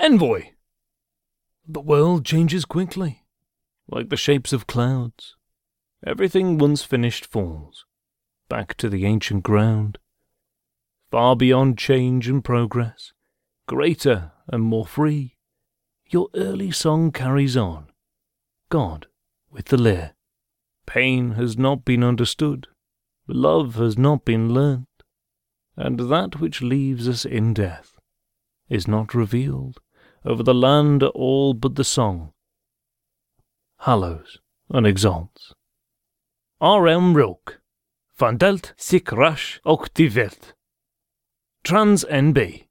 Envoy! The world changes quickly, like the shapes of clouds. Everything once finished falls, back to the ancient ground. Far beyond change and progress, greater and more free, your early song carries on. God with the lyre. Pain has not been understood, love has not been learnt, and that which leaves us in death is not revealed over the land all but the song hallows and exalts. R.M. Rook, van Delt zich rasch ook die Trans NB.